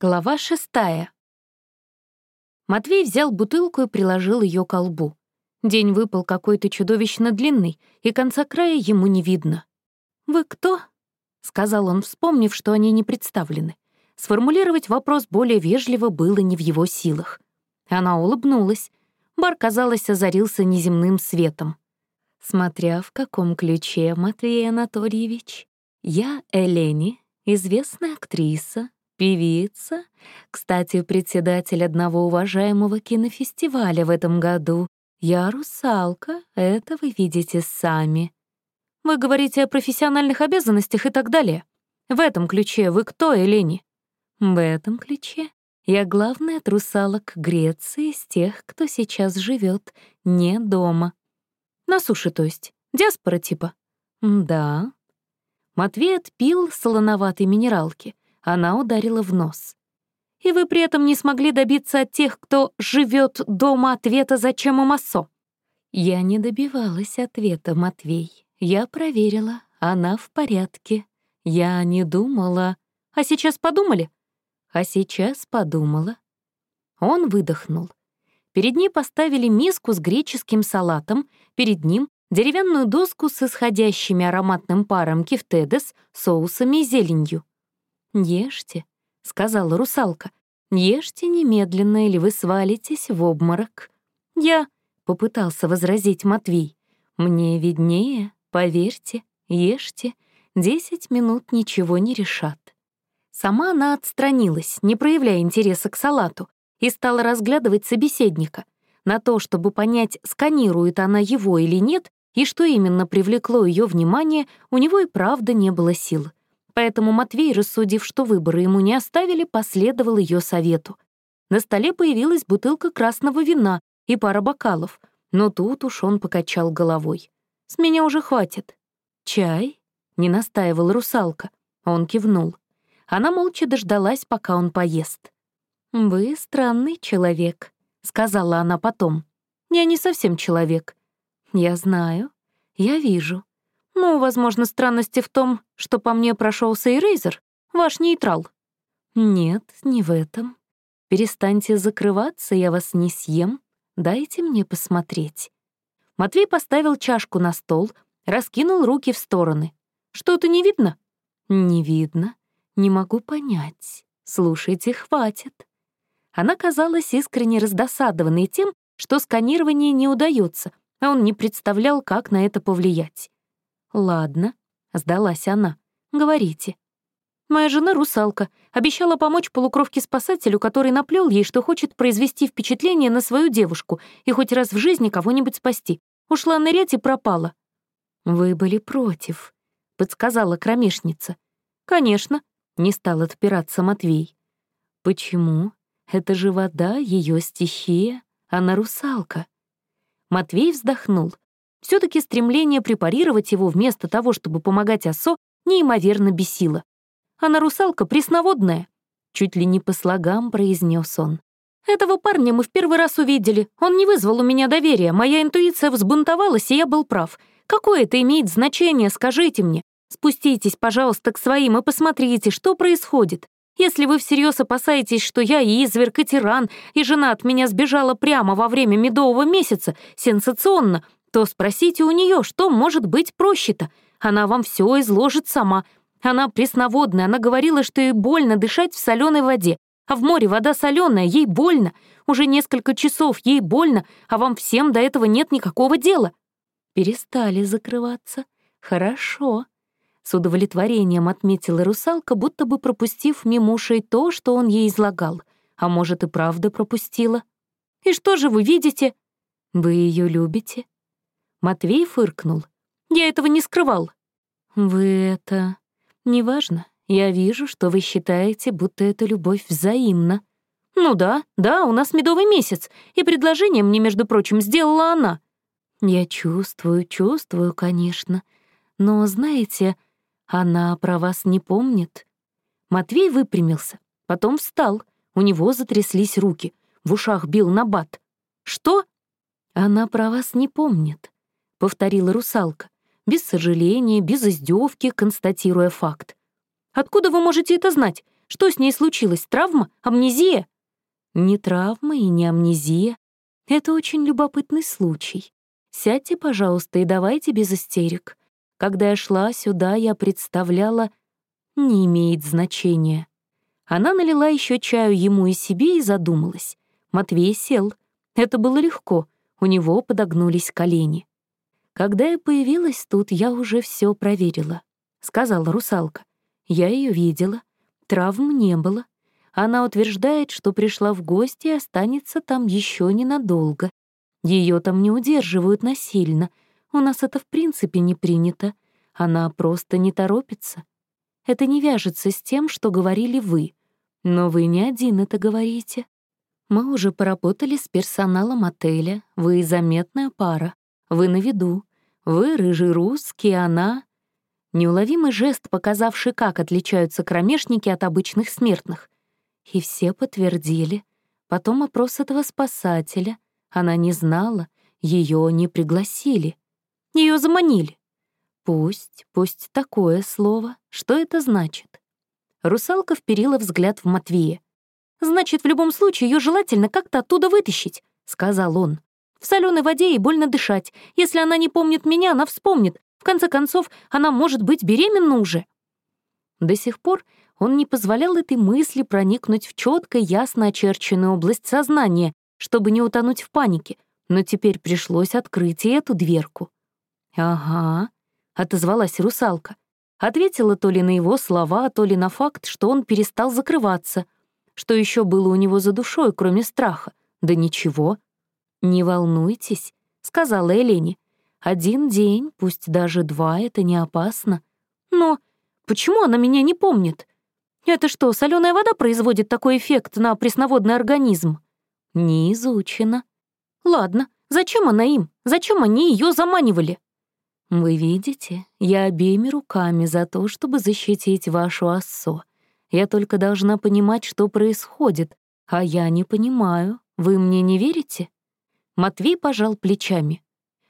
Глава шестая. Матвей взял бутылку и приложил ее к лбу. День выпал какой-то чудовищно длинный, и конца края ему не видно. «Вы кто?» — сказал он, вспомнив, что они не представлены. Сформулировать вопрос более вежливо было не в его силах. Она улыбнулась. Бар, казалось, озарился неземным светом. «Смотря в каком ключе, Матвей Анатольевич. Я Элени, известная актриса, Певица, кстати, председатель одного уважаемого кинофестиваля в этом году. Я русалка, это вы видите сами. Вы говорите о профессиональных обязанностях и так далее. В этом ключе вы кто, Элени? В этом ключе я главная от русалок Греции из тех, кто сейчас живет не дома. На суше, то есть. Диаспора типа. Да. Матвей отпил солоноватой минералки. Она ударила в нос. И вы при этом не смогли добиться от тех, кто живет дома ответа, зачем им осо? Я не добивалась ответа, Матвей. Я проверила, она в порядке. Я не думала. А сейчас подумали? А сейчас подумала. Он выдохнул. Перед ней поставили миску с греческим салатом, перед ним деревянную доску с исходящими ароматным паром кифтедес, соусами и зеленью. «Ешьте», — сказала русалка. «Ешьте немедленно, или вы свалитесь в обморок». «Я...» — попытался возразить Матвей. «Мне виднее, поверьте, ешьте. Десять минут ничего не решат». Сама она отстранилась, не проявляя интереса к салату, и стала разглядывать собеседника. На то, чтобы понять, сканирует она его или нет, и что именно привлекло ее внимание, у него и правда не было сил. Поэтому Матвей, рассудив, что выбора ему не оставили, последовал ее совету. На столе появилась бутылка красного вина и пара бокалов, но тут уж он покачал головой. «С меня уже хватит». «Чай?» — не настаивал русалка. Он кивнул. Она молча дождалась, пока он поест. «Вы странный человек», — сказала она потом. «Я не совсем человек». «Я знаю. Я вижу. Ну, возможно, странности в том, что по мне прошелся Эрейзер, ваш нейтрал. Нет, не в этом. Перестаньте закрываться, я вас не съем. Дайте мне посмотреть. Матвей поставил чашку на стол, раскинул руки в стороны. Что-то не видно? Не видно. Не могу понять. Слушайте, хватит. Она казалась искренне раздосадованной тем, что сканирование не удается, а он не представлял, как на это повлиять. «Ладно», — сдалась она. «Говорите». «Моя жена — русалка. Обещала помочь полукровке-спасателю, который наплел ей, что хочет произвести впечатление на свою девушку и хоть раз в жизни кого-нибудь спасти. Ушла нырять и пропала». «Вы были против», — подсказала кромешница. «Конечно», — не стал отпираться Матвей. «Почему? Это же вода, ее стихия. Она русалка». Матвей вздохнул. Все таки стремление препарировать его вместо того, чтобы помогать Осо, неимоверно бесило. Она русалка пресноводная. Чуть ли не по слогам произнес он. Этого парня мы в первый раз увидели. Он не вызвал у меня доверия. Моя интуиция взбунтовалась, и я был прав. Какое это имеет значение, скажите мне? Спуститесь, пожалуйста, к своим и посмотрите, что происходит. Если вы всерьез опасаетесь, что я и изверг, и тиран, и жена от меня сбежала прямо во время медового месяца, сенсационно, то спросите у нее, что может быть проще-то. Она вам все изложит сама. Она пресноводная, она говорила, что ей больно дышать в соленой воде. А в море вода соленая, ей больно. Уже несколько часов ей больно, а вам всем до этого нет никакого дела. Перестали закрываться. Хорошо. С удовлетворением отметила русалка, будто бы пропустив мимо ушей то, что он ей излагал. А может, и правда пропустила. «И что же вы видите?» «Вы ее любите?» Матвей фыркнул. «Я этого не скрывал». «Вы это...» «Неважно. Я вижу, что вы считаете, будто эта любовь взаимна». «Ну да, да, у нас медовый месяц, и предложение мне, между прочим, сделала она». «Я чувствую, чувствую, конечно. Но, знаете, она про вас не помнит?» Матвей выпрямился, потом встал, у него затряслись руки, в ушах бил набат. «Что?» «Она про вас не помнит», — повторила русалка, без сожаления, без издевки, констатируя факт. «Откуда вы можете это знать? Что с ней случилось? Травма? Амнезия?» «Не травма и не амнезия. Это очень любопытный случай. Сядьте, пожалуйста, и давайте без истерик. Когда я шла сюда, я представляла... Не имеет значения». Она налила еще чаю ему и себе и задумалась. Матвей сел. Это было легко, у него подогнулись колени. «Когда я появилась тут, я уже все проверила», — сказала русалка. «Я ее видела. Травм не было. Она утверждает, что пришла в гости и останется там еще ненадолго. Ее там не удерживают насильно. У нас это в принципе не принято. Она просто не торопится. Это не вяжется с тем, что говорили вы. Но вы не один это говорите. Мы уже поработали с персоналом отеля. Вы заметная пара. Вы на виду. Вы рыжий русский, она... Неуловимый жест, показавший, как отличаются кромешники от обычных смертных. И все подтвердили. Потом опрос этого спасателя. Она не знала, ее не пригласили. Ее заманили. Пусть, пусть такое слово. Что это значит? Русалка вперила взгляд в Матвея. «Значит, в любом случае ее желательно как-то оттуда вытащить», — сказал он. «В соленой воде ей больно дышать. Если она не помнит меня, она вспомнит. В конце концов, она может быть беременна уже». До сих пор он не позволял этой мысли проникнуть в четко ясно очерченную область сознания, чтобы не утонуть в панике, но теперь пришлось открыть и эту дверку. «Ага», — отозвалась русалка. Ответила то ли на его слова, то ли на факт, что он перестал закрываться. Что еще было у него за душой, кроме страха? Да ничего. «Не волнуйтесь», — сказала Элене. «Один день, пусть даже два, это не опасно. Но почему она меня не помнит? Это что, соленая вода производит такой эффект на пресноводный организм?» «Не изучено». «Ладно, зачем она им? Зачем они ее заманивали?» «Вы видите, я обеими руками за то, чтобы защитить вашу оссо. Я только должна понимать, что происходит, а я не понимаю. Вы мне не верите?» Матвей пожал плечами.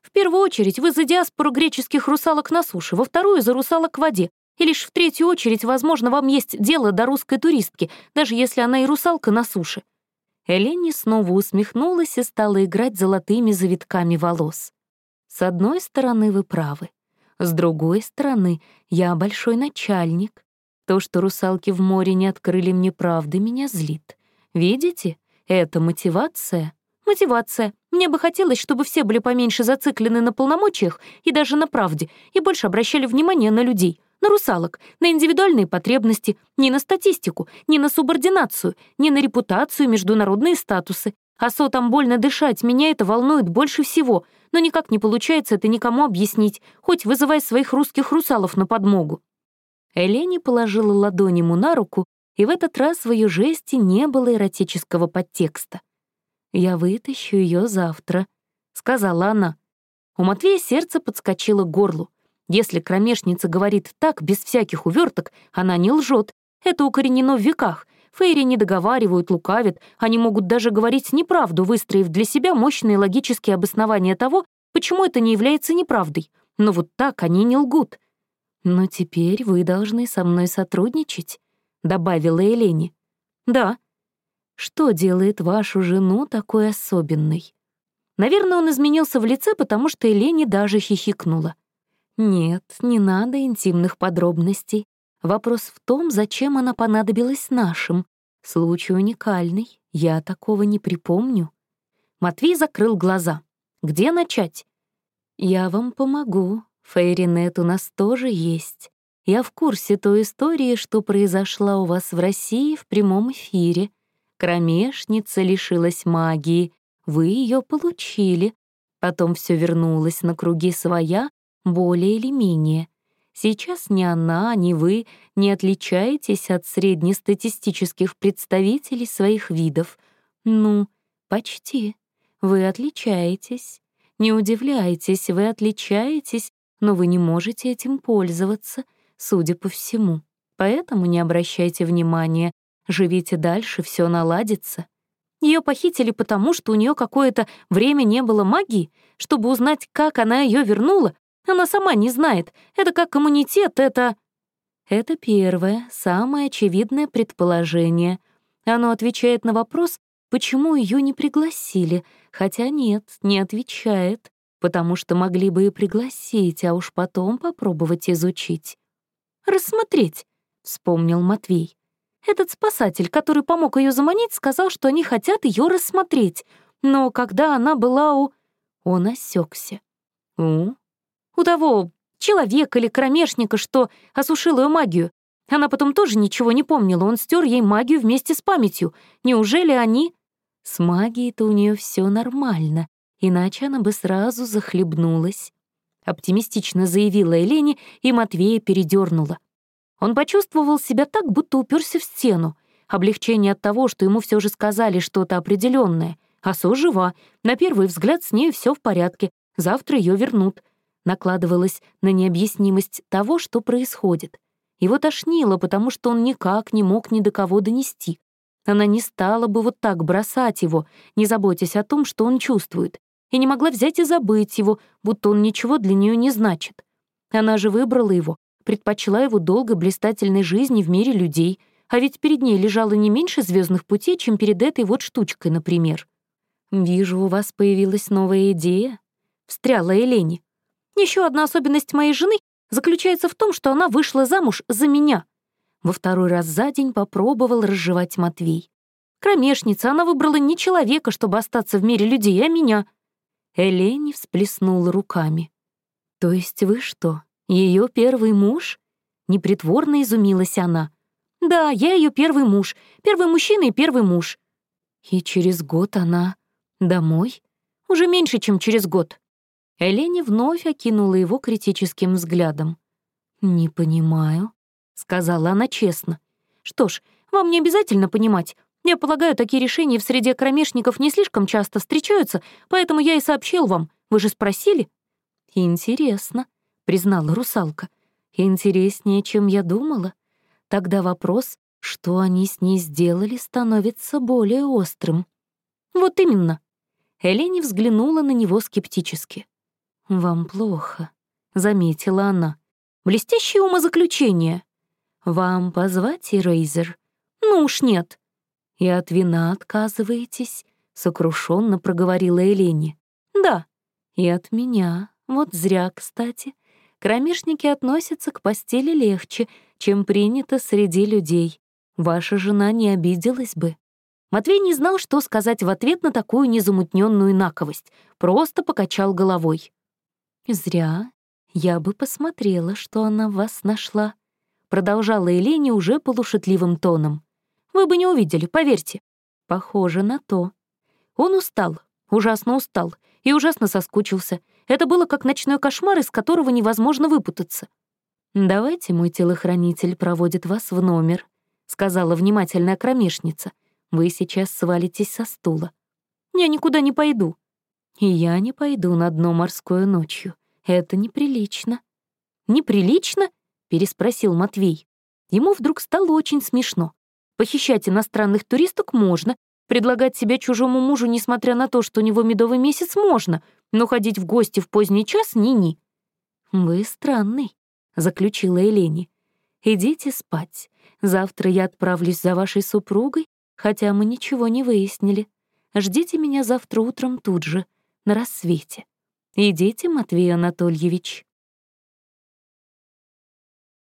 «В первую очередь вы за диаспору греческих русалок на суше, во вторую — за русалок в воде, и лишь в третью очередь, возможно, вам есть дело до русской туристки, даже если она и русалка на суше». Элени снова усмехнулась и стала играть золотыми завитками волос. С одной стороны, вы правы. С другой стороны, я большой начальник. То, что русалки в море не открыли мне правды, меня злит. Видите? Это мотивация. Мотивация. Мне бы хотелось, чтобы все были поменьше зациклены на полномочиях и даже на правде, и больше обращали внимание на людей, на русалок, на индивидуальные потребности, не на статистику, не на субординацию, не на репутацию, международные статусы. А со там больно дышать, меня это волнует больше всего — но никак не получается это никому объяснить, хоть вызывай своих русских русалов на подмогу. Элени положила ладонь ему на руку, и в этот раз в ее жесте не было эротического подтекста. «Я вытащу ее завтра», — сказала она. У Матвея сердце подскочило к горлу. Если кромешница говорит так, без всяких уверток, она не лжет. Это укоренено в веках. Фейри не договаривают, лукавят, они могут даже говорить неправду, выстроив для себя мощные логические обоснования того, почему это не является неправдой. Но вот так они не лгут. «Но теперь вы должны со мной сотрудничать», — добавила Елене. «Да». «Что делает вашу жену такой особенной?» Наверное, он изменился в лице, потому что Елене даже хихикнула. «Нет, не надо интимных подробностей. Вопрос в том, зачем она понадобилась нашим. Случай уникальный, я такого не припомню. Матвей закрыл глаза. Где начать? Я вам помогу. Фейринет у нас тоже есть. Я в курсе той истории, что произошла у вас в России в прямом эфире. Кромешница лишилась магии. Вы ее получили. Потом все вернулось на круги своя, более или менее. Сейчас ни она, ни вы не отличаетесь от среднестатистических представителей своих видов. Ну, почти. Вы отличаетесь. Не удивляйтесь, вы отличаетесь, но вы не можете этим пользоваться, судя по всему. Поэтому не обращайте внимания, живите дальше, все наладится. Ее похитили потому, что у нее какое-то время не было магии, чтобы узнать, как она ее вернула, она сама не знает. Это как иммунитет, это...» Это первое, самое очевидное предположение. Оно отвечает на вопрос, почему ее не пригласили, хотя нет, не отвечает, потому что могли бы и пригласить, а уж потом попробовать изучить. «Рассмотреть», — вспомнил Матвей. Этот спасатель, который помог ее заманить, сказал, что они хотят ее рассмотреть. Но когда она была у... Он осекся. У? У того человека или кромешника, что осушил ее магию. Она потом тоже ничего не помнила, он стер ей магию вместе с памятью. Неужели они... С магией-то у нее все нормально, иначе она бы сразу захлебнулась. Оптимистично заявила Елене, и Матвея передернула. Он почувствовал себя так, будто уперся в стену. Облегчение от того, что ему все же сказали что-то определенное. Асо жива, на первый взгляд с ней все в порядке, завтра ее вернут. Накладывалось на необъяснимость того, что происходит. Его тошнило, потому что он никак не мог ни до кого донести. Она не стала бы вот так бросать его, не заботясь о том, что он чувствует, и не могла взять и забыть его, будто он ничего для нее не значит. Она же выбрала его, предпочла его долго блистательной жизни в мире людей, а ведь перед ней лежало не меньше звездных путей, чем перед этой вот штучкой, например. «Вижу, у вас появилась новая идея», — встряла Элене. Еще одна особенность моей жены заключается в том, что она вышла замуж за меня». Во второй раз за день попробовал разжевать Матвей. «Кромешница, она выбрала не человека, чтобы остаться в мире людей, а меня». Элени всплеснула руками. «То есть вы что, ее первый муж?» Непритворно изумилась она. «Да, я ее первый муж, первый мужчина и первый муж». «И через год она домой?» «Уже меньше, чем через год». Элени вновь окинула его критическим взглядом. «Не понимаю», — сказала она честно. «Что ж, вам не обязательно понимать. Я полагаю, такие решения в среде кромешников не слишком часто встречаются, поэтому я и сообщил вам. Вы же спросили?» «Интересно», признала русалка. «Интереснее, чем я думала. Тогда вопрос, что они с ней сделали, становится более острым». «Вот именно». Элени взглянула на него скептически. «Вам плохо», — заметила она. «Блестящее умозаключение». «Вам позвать Ирейзер?» «Ну уж нет». «И от вина отказываетесь?» — сокрушенно проговорила Элене. «Да». «И от меня. Вот зря, кстати. Кромешники относятся к постели легче, чем принято среди людей. Ваша жена не обиделась бы. Матвей не знал, что сказать в ответ на такую незамутненную наковость, просто покачал головой. «Зря. Я бы посмотрела, что она вас нашла», — продолжала Елене уже полушутливым тоном. «Вы бы не увидели, поверьте». «Похоже на то». Он устал, ужасно устал и ужасно соскучился, это было как ночной кошмар, из которого невозможно выпутаться. «Давайте мой телохранитель проводит вас в номер», — сказала внимательная кромешница. «Вы сейчас свалитесь со стула». «Я никуда не пойду». «И я не пойду на дно морское ночью. Это неприлично». «Неприлично?» — переспросил Матвей. Ему вдруг стало очень смешно. Похищать иностранных туристок можно, предлагать себя чужому мужу, несмотря на то, что у него медовый месяц, можно, но ходить в гости в поздний час ни-ни». «Вы странный», — заключила Элени. «Идите спать. Завтра я отправлюсь за вашей супругой, хотя мы ничего не выяснили. Ждите меня завтра утром тут же, на рассвете. Идите, Матвей Анатольевич».